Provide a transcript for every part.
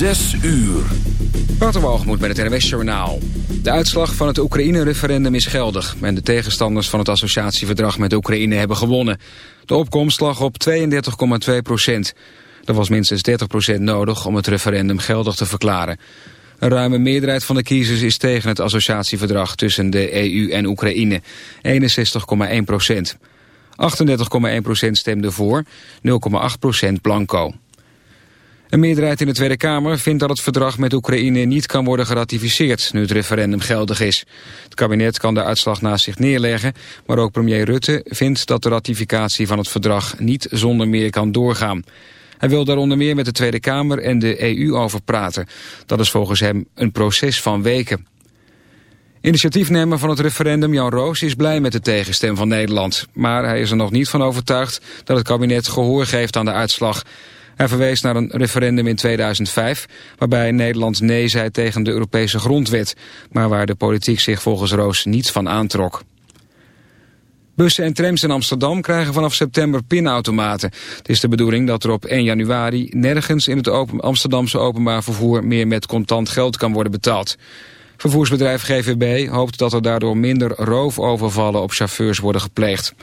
Zes uur. moet met het NWS Journaal. De uitslag van het Oekraïne-referendum is geldig... en de tegenstanders van het associatieverdrag met Oekraïne hebben gewonnen. De opkomst lag op 32,2 procent. Er was minstens 30 procent nodig om het referendum geldig te verklaren. Een ruime meerderheid van de kiezers is tegen het associatieverdrag... tussen de EU en Oekraïne, 61,1 procent. 38,1 procent stemde voor, 0,8 procent blanco. Een meerderheid in de Tweede Kamer vindt dat het verdrag met Oekraïne niet kan worden geratificeerd nu het referendum geldig is. Het kabinet kan de uitslag naast zich neerleggen, maar ook premier Rutte vindt dat de ratificatie van het verdrag niet zonder meer kan doorgaan. Hij wil daaronder meer met de Tweede Kamer en de EU over praten. Dat is volgens hem een proces van weken. Initiatiefnemer van het referendum Jan Roos is blij met de tegenstem van Nederland. Maar hij is er nog niet van overtuigd dat het kabinet gehoor geeft aan de uitslag. Hij verwees naar een referendum in 2005... waarbij Nederland nee zei tegen de Europese grondwet... maar waar de politiek zich volgens Roos niets van aantrok. Bussen en trams in Amsterdam krijgen vanaf september pinautomaten. Het is de bedoeling dat er op 1 januari nergens in het Amsterdamse openbaar vervoer meer met contant geld kan worden betaald. Vervoersbedrijf GVB hoopt dat er daardoor minder roofovervallen op chauffeurs worden gepleegd.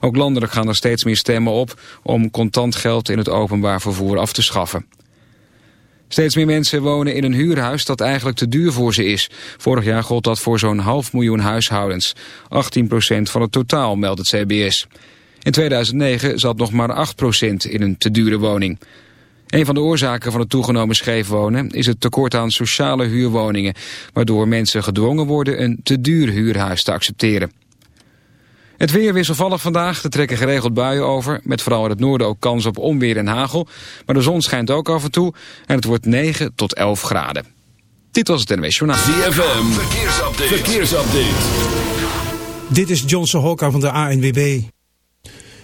Ook landelijk gaan er steeds meer stemmen op om contant geld in het openbaar vervoer af te schaffen. Steeds meer mensen wonen in een huurhuis dat eigenlijk te duur voor ze is. Vorig jaar gold dat voor zo'n half miljoen huishoudens. 18% van het totaal, meldt het CBS. In 2009 zat nog maar 8% in een te dure woning. Een van de oorzaken van het toegenomen scheefwonen is het tekort aan sociale huurwoningen, waardoor mensen gedwongen worden een te duur huurhuis te accepteren. Het weer wisselvallig vandaag. Er trekken geregeld buien over. Met vooral in het noorden ook kans op onweer en hagel. Maar de zon schijnt ook af en toe. En het wordt 9 tot 11 graden. Dit was het NWS Journaal. ZFM. Verkeersupdate. Verkeersupdate. Dit is Johnson Hokka van de ANWB.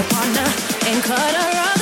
Partner and cut a rug.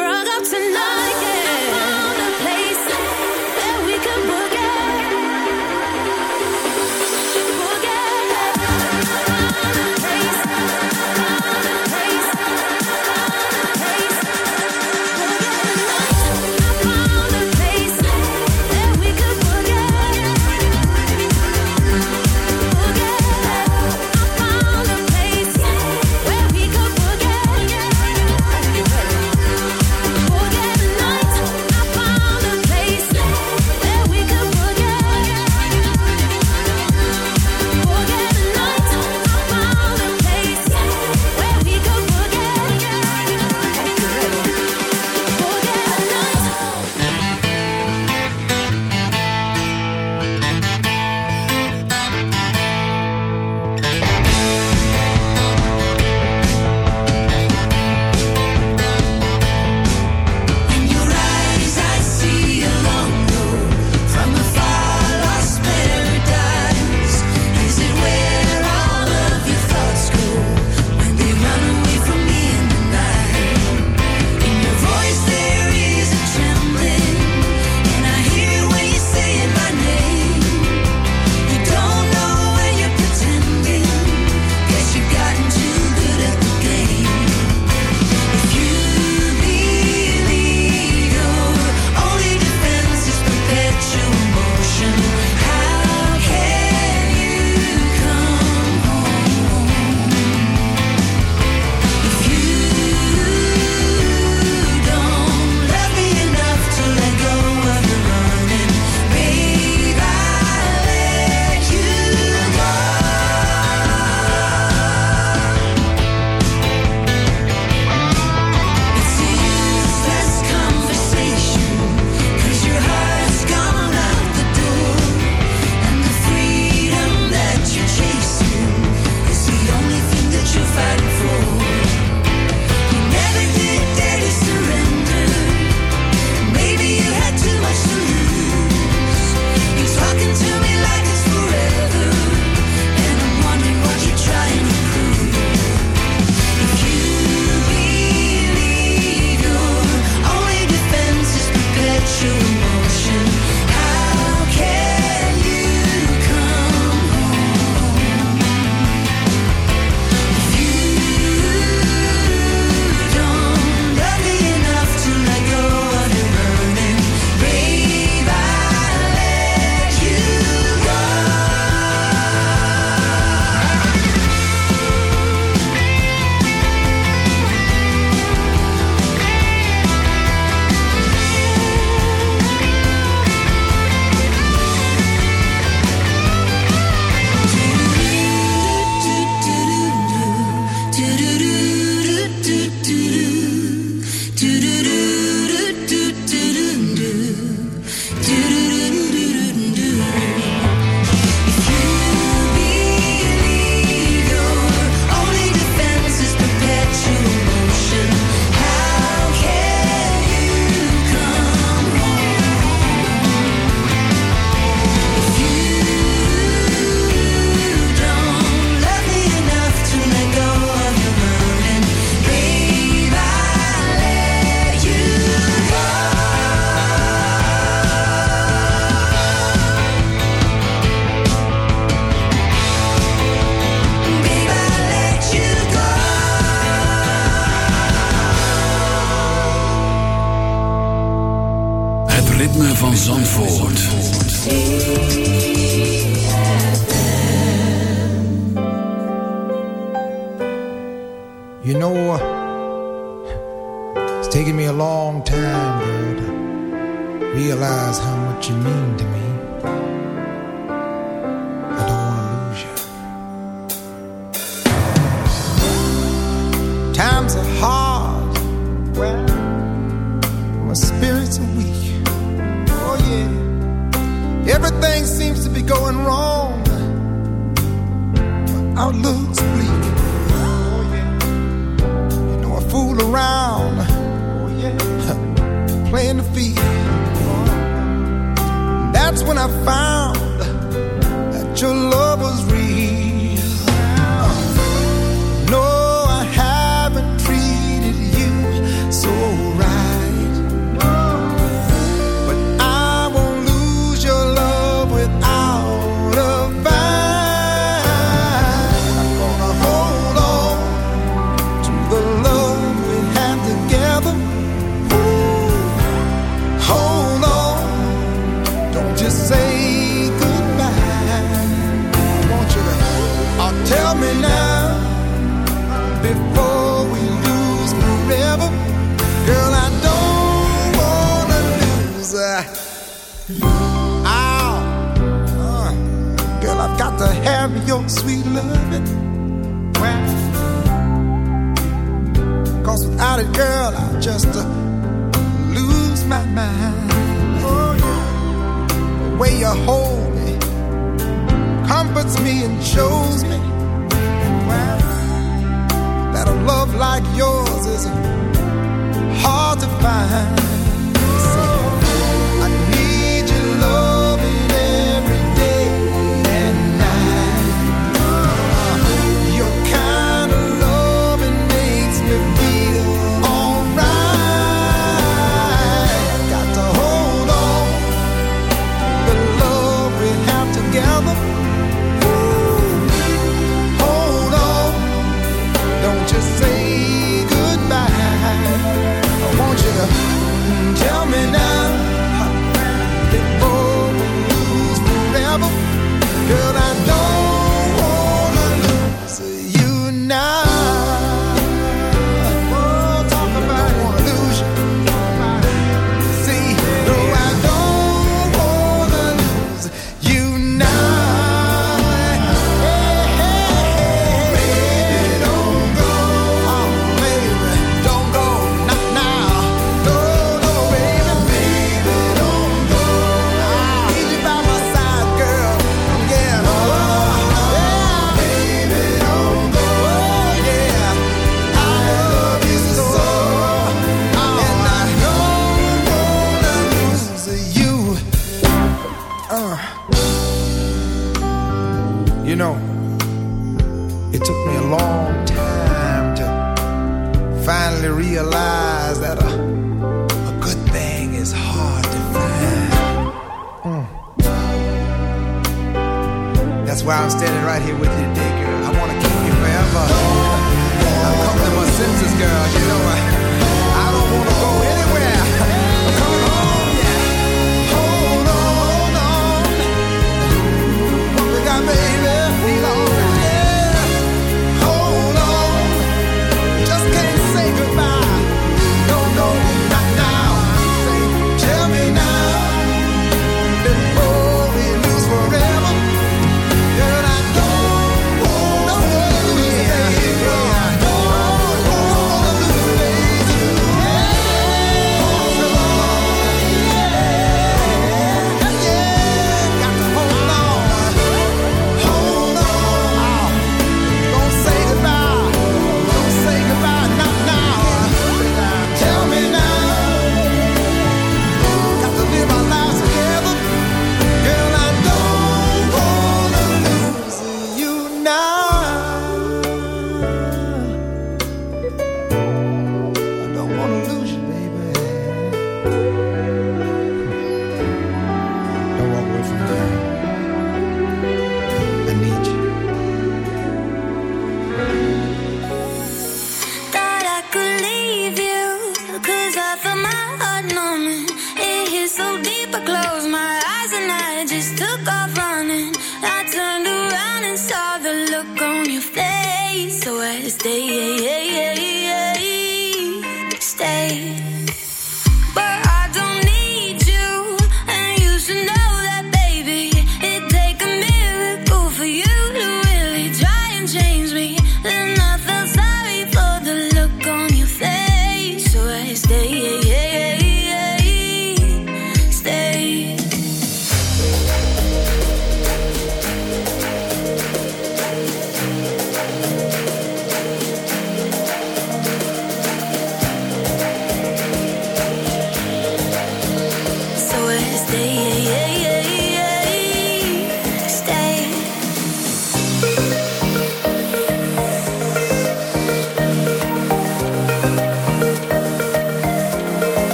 long time, girl, realize how much you mean to me. I don't want to lose you. Times are hard. My spirits are weak. Oh, yeah. Everything seems to be going wrong. My outlook's bleak. Oh, yeah. You know, I fool around playing the field. That's when I found hold me, comforts me and shows me that a love like yours.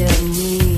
And what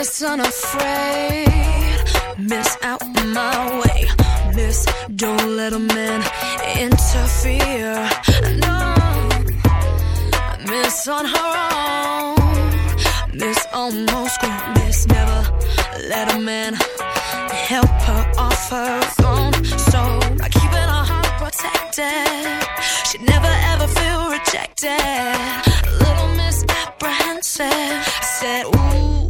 Miss Unafraid, Miss Out My Way, Miss Don't Let a Man Interfere, no, Miss On Her Own, Miss Almost Grown, Miss Never Let a Man help her off her throne. So by keeping her heart protected, she'd never ever feel rejected. Little Miss Apprehensive. Said, Ooh,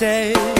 stay.